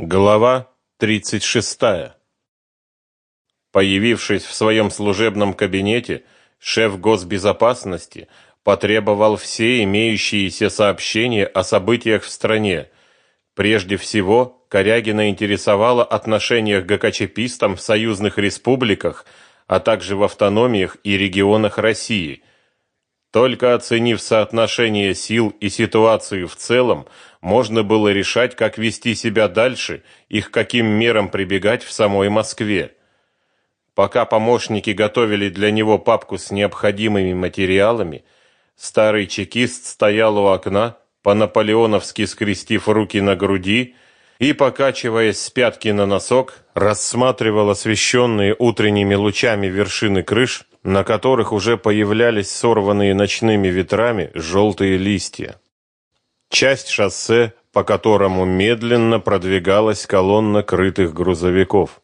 Глава 36. Появившись в своем служебном кабинете, шеф госбезопасности потребовал все имеющиеся сообщения о событиях в стране. Прежде всего, Корягина интересовало отношение к ГКЧПистам в союзных республиках, а также в автономиях и регионах России – только оценив соотношение сил и ситуацию в целом, можно было решать, как вести себя дальше и к каким мерам прибегать в самой Москве. Пока помощники готовили для него папку с необходимыми материалами, старый чекист стоял у окна, по-наполеоновски скрестив руки на груди и, покачиваясь с пятки на носок, рассматривал освещенные утренними лучами вершины крыш на которых уже появлялись сорванные ночными ветрами желтые листья. Часть шоссе, по которому медленно продвигалась колонна крытых грузовиков.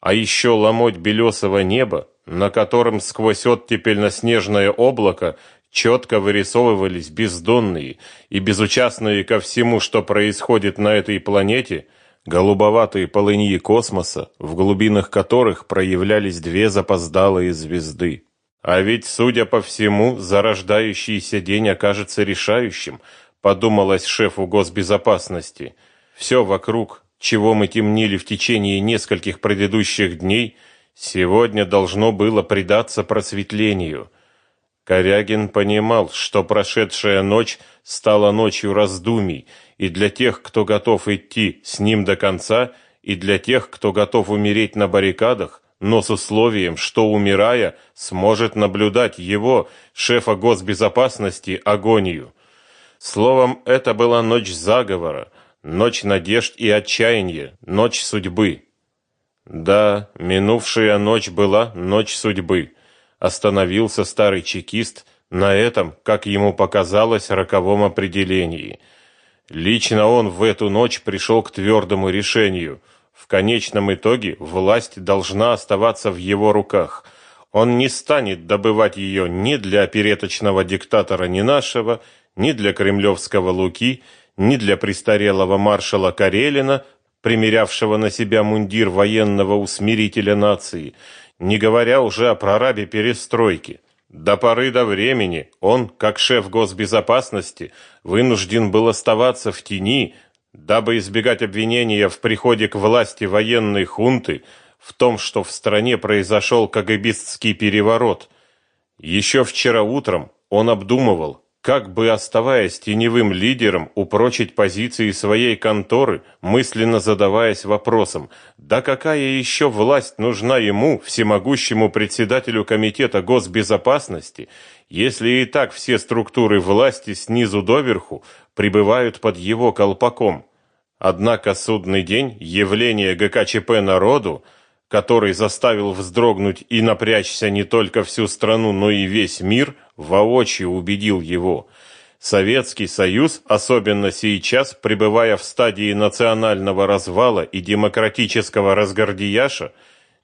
А еще ломоть белесого неба, на котором сквозь оттепельно-снежное облако четко вырисовывались бездонные и безучастные ко всему, что происходит на этой планете – голубоватые полыньи космоса, в глубинах которых проявлялись две запоздалые звезды. А ведь, судя по всему, зарождающийся день окажется решающим, подумалось шефу госбезопасности. Все вокруг, чего мы темнили в течение нескольких предыдущих дней, сегодня должно было предаться просветлению. Корягин понимал, что прошедшая ночь стала ночью раздумий, и для тех, кто готов идти с ним до конца, и для тех, кто готов умереть на баррикадах, но с условием, что умирая, сможет наблюдать его, шефа госбезопасности, агонию. Словом, это была ночь заговора, ночь надежд и отчаяния, ночь судьбы. Да, минувшая ночь была ночь судьбы. Остановился старый чекист на этом, как ему показалось, роковом определении – Лично он в эту ночь пришел к твердому решению. В конечном итоге власть должна оставаться в его руках. Он не станет добывать ее ни для опереточного диктатора ни нашего, ни для кремлевского Луки, ни для престарелого маршала Карелина, примерявшего на себя мундир военного усмирителя нации, не говоря уже о прорабе перестройки. До поры до времени он, как шеф госбезопасности, вынужден был оставаться в тени, дабы избегать обвинения в приходе к власти военной хунты в том, что в стране произошел кагабистский переворот. Еще вчера утром он обдумывал, как бы оставаясь теневым лидером, упрочить позиции своей конторы, мысленно задаваясь вопросом: да какая еще власть нужна ему, всемогущему председателю комитета госбезопасности, если и так все структуры власти снизу доверху пребывают под его колпаком? Однако судный день, явление ГКЧП народу, который заставил вздрогнуть и напрячься не только всю страну, но и весь мир, воочию убедил его. Советский Союз, особенно сейчас, пребывая в стадии национального развала и демократического разгардияша,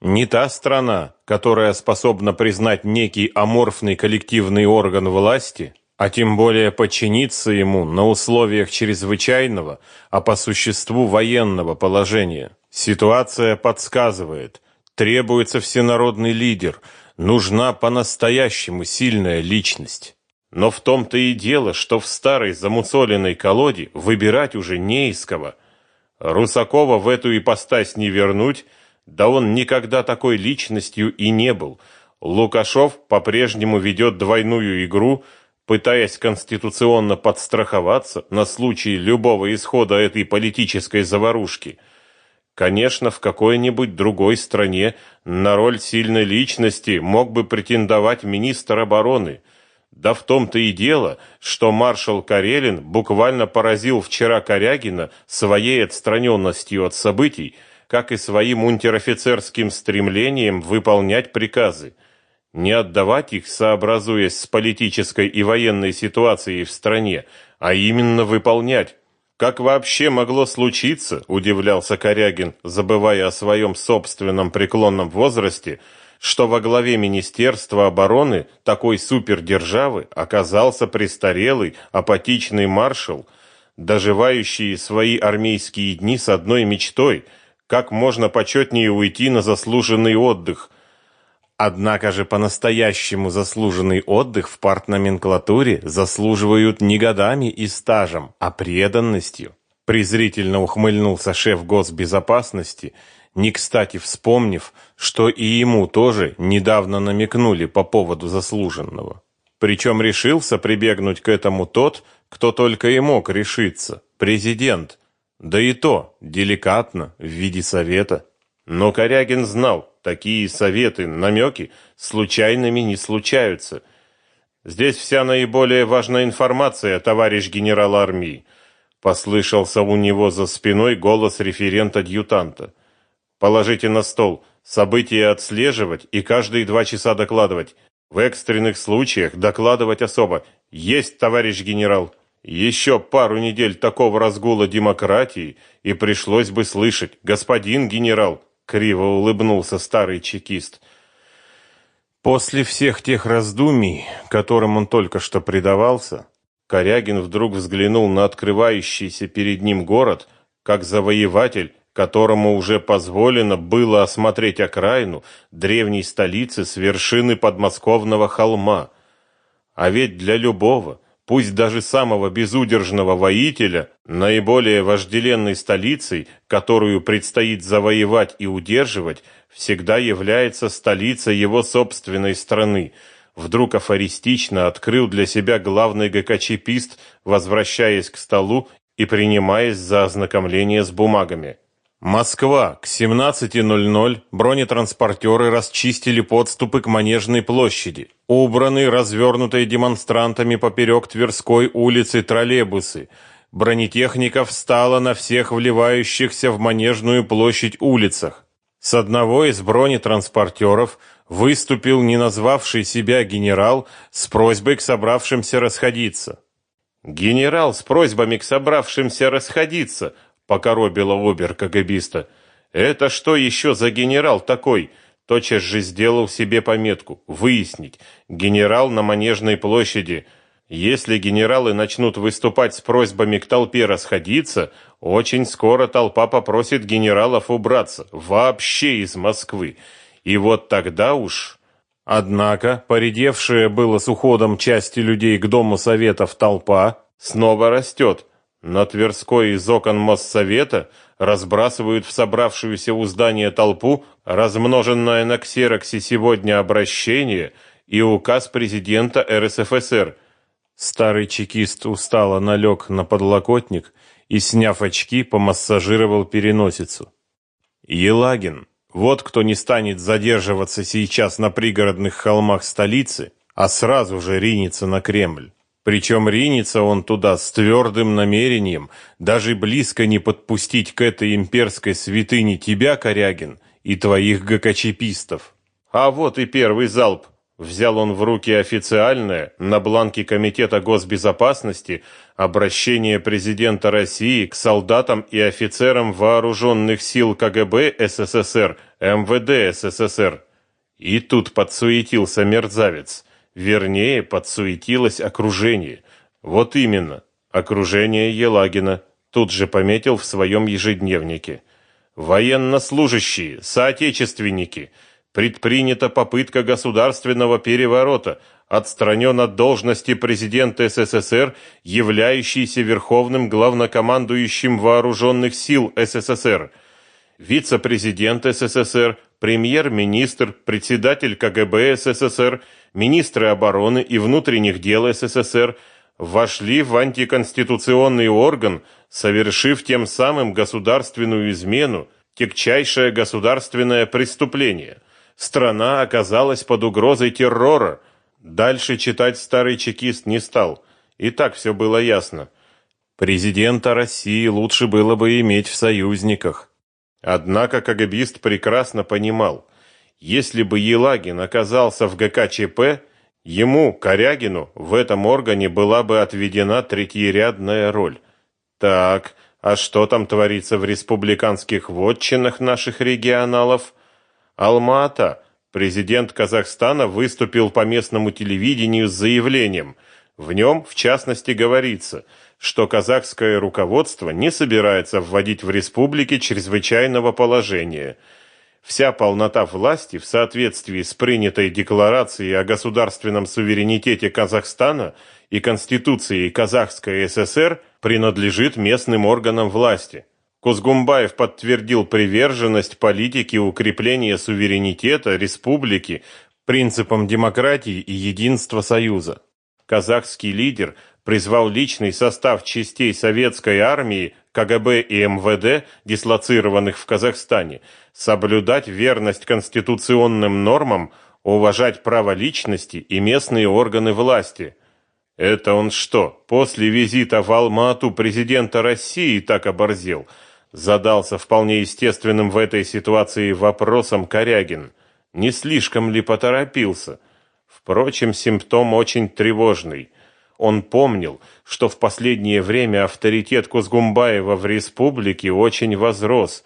не та страна, которая способна признать некий аморфный коллективный орган власти, а тем более подчиниться ему на условиях чрезвычайного, а по существу военного положения. Ситуация подсказывает, требуется всенародный лидер, нужна по-настоящему сильная личность. Но в том-то и дело, что в старой замусоленной колоде выбирать уже не из кого. Русакова в эту ипостась не вернуть, да он никогда такой личностью и не был. Лукашов по-прежнему ведет двойную игру, пытаясь конституционно подстраховаться на случай любого исхода этой политической заварушки – Конечно, в какой-нибудь другой стране на роль сильной личности мог бы претендовать министр обороны. Да в том-то и дело, что маршал Карелин буквально поразил вчера Корягина своей отстраненностью от событий, как и своим унтер-офицерским стремлением выполнять приказы. Не отдавать их, сообразуясь с политической и военной ситуацией в стране, а именно выполнять. Как вообще могло случиться, удивлялся Корягин, забывая о своем собственном преклонном возрасте, что во главе Министерства обороны такой супердержавы оказался престарелый, апатичный маршал, доживающие свои армейские дни с одной мечтой – как можно почетнее уйти на заслуженный отдых. Однако же по-настоящему заслуженный отдых в партноменклатуре заслуживают не годами и стажем, а преданностью. Презрительно ухмыльнулся шеф госбезопасности, не кстати вспомнив, что и ему тоже недавно намекнули по поводу заслуженного. Причем решился прибегнуть к этому тот, кто только и мог решиться президент, да и то деликатно, в виде совета. Но Корягин знал, такие советы, намеки случайными не случаются. Здесь вся наиболее важная информация, товарищ генерал армии. Послышался у него за спиной голос референта-адъютанта. Положите на стол, события отслеживать и каждые два часа докладывать. В экстренных случаях докладывать особо. Есть, товарищ генерал. Еще пару недель такого разгула демократии, и пришлось бы слышать, господин генерал, криво улыбнулся старый чекист. После всех тех раздумий, которым он только что предавался, Корягин вдруг взглянул на открывающийся перед ним город, как завоеватель, которому уже позволено было осмотреть окраину древней столицы с вершины подмосковного холма. А ведь для любого пусть даже самого безудержного воителя, наиболее вожделенной столицей, которую предстоит завоевать и удерживать, всегда является столица его собственной страны. Вдруг афористично открыл для себя главный ГКЧПист, возвращаясь к столу и принимаясь за ознакомление с бумагами. Москва. К 17.00 бронетранспортеры расчистили подступы к Манежной площади. Убраны развернутые демонстрантами поперек Тверской улицы троллейбусы. Бронетехника встала на всех вливающихся в Манежную площадь улицах. С одного из бронетранспортеров выступил не назвавший себя генерал с просьбой к собравшимся расходиться. Генерал с просьбами к собравшимся расходиться – покоробило обер-кагабиста. Это что еще за генерал такой? Тотчас же сделал себе пометку выяснить. Генерал на Манежной площади. Если генералы начнут выступать с просьбами к толпе расходиться, очень скоро толпа попросит генералов убраться вообще из Москвы. И вот тогда уж Однако, поредевшая было с уходом части людей к дому советов толпа снова растет. На Тверской из окон Моссовета разбрасывают в собравшуюся у здания толпу размноженное на ксероксе сегодня обращение и указ президента РСФСР. Старый чекист устало налег на подлокотник и, сняв очки, помассажировал переносицу. Елагин, вот кто не станет задерживаться сейчас на пригородных холмах столицы, а сразу же ринется на Кремль. Причем ринется он туда с твердым намерением даже близко не подпустить к этой имперской святыне тебя, Корягин, и твоих ГКЧПистов. А вот и первый залп. Взял он в руки официальное, на бланке Комитета госбезопасности, обращение президента России к солдатам и офицерам вооруженных сил КГБ СССР, МВД СССР. И тут подсуетился мерзавец. Вернее, подсуетилось окружение. Вот именно, окружение Елагина. Тут же пометил в своем ежедневнике. Военнослужащие, соотечественники. Предпринята попытка государственного переворота. Отстранен от должности президента СССР, являющийся верховным главнокомандующим вооруженных сил СССР. Вице-президент СССР, премьер-министр, председатель КГБ СССР – министры обороны и внутренних дел СССР вошли в антиконституционный орган, совершив тем самым государственную измену, тягчайшее государственное преступление. Страна оказалась под угрозой террора. Дальше читать старый чекист не стал. И так все было ясно. Президента России лучше было бы иметь в союзниках. Однако КГБист прекрасно понимал – если бы Елагин оказался в ГКЧП, ему, Корягину, в этом органе была бы отведена третьерядная роль. Так, а что там творится в республиканских вотчинах наших регионалов? Алма-Ата. Президент Казахстана выступил по местному телевидению с заявлением: В нем, в частности, говорится, что казахское руководство не собирается вводить в республике чрезвычайного положения. Вся полнота власти в соответствии с принятой декларацией о государственном суверенитете Казахстана и Конституцией Казахской ССР принадлежит местным органам власти. Кузгумбаев подтвердил приверженность политике укрепления суверенитета республики принципам демократии и единства Союза. Казахский лидер призвал личный состав частей советской армии, КГБ и МВД, дислоцированных в Казахстане, соблюдать верность конституционным нормам, уважать право личности и местные органы власти. Это он что, после визита в Алма-Ату президента России так оборзел? Задался вполне естественным в этой ситуации вопросом Корягин. Не слишком ли поторопился? Впрочем, симптом очень тревожный. Он помнил, что в последнее время авторитет Кузгумбаева в республике очень возрос,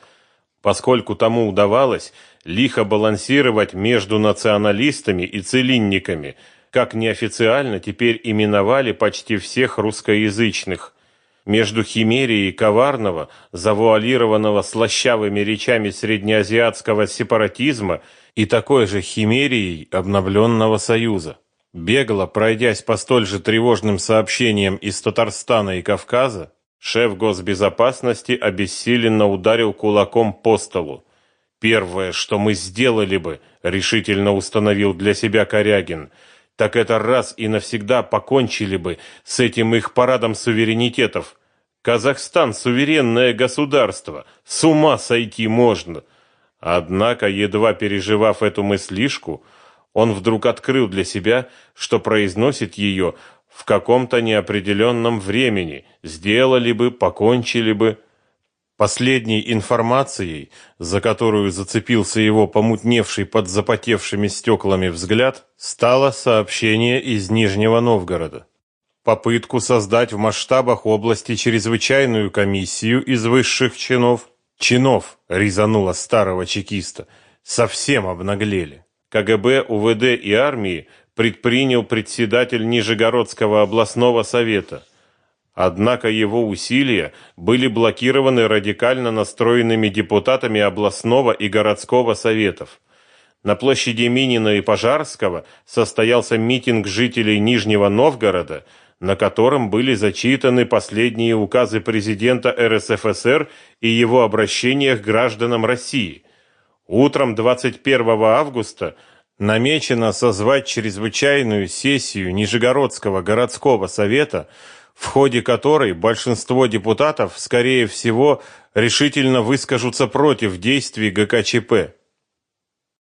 поскольку тому удавалось лихо балансировать между националистами и целинниками, как неофициально теперь именовали почти всех русскоязычных. Между химерией коварного, завуалированного слащавыми речами среднеазиатского сепаратизма – и такой же химерией обновленного союза. Бегло пройдясь по столь же тревожным сообщениям из Татарстана и Кавказа, шеф госбезопасности обессиленно ударил кулаком по столу. Первое, что мы сделали бы, решительно установил для себя Корягин, так это раз и навсегда покончили бы с этим их парадом суверенитетов. Казахстан суверенное государство, с ума сойти можно. Однако, едва переживав эту мыслишку, он вдруг открыл для себя, что произносит ее в каком-то неопределенном времени, сделали бы, покончили бы. Последней информацией, за которую зацепился его помутневший под запотевшими стеклами взгляд, стало сообщение из Нижнего Новгорода. Попытку создать в масштабах области чрезвычайную комиссию из высших чинов чинов резануло старого чекиста. Совсем обнаглели. КГБ, УВД и армии предпринял председатель Нижегородского областного совета. Однако его усилия были блокированы радикально настроенными депутатами областного и городского советов. На площади Минина и Пожарского состоялся митинг жителей Нижнего Новгорода – на котором были зачитаны последние указы президента РСФСР и его обращения к гражданам России. Утром 21 августа намечено созвать чрезвычайную сессию Нижегородского городского совета, в ходе которой большинство депутатов, скорее всего, решительно выскажутся против действий ГКЧП.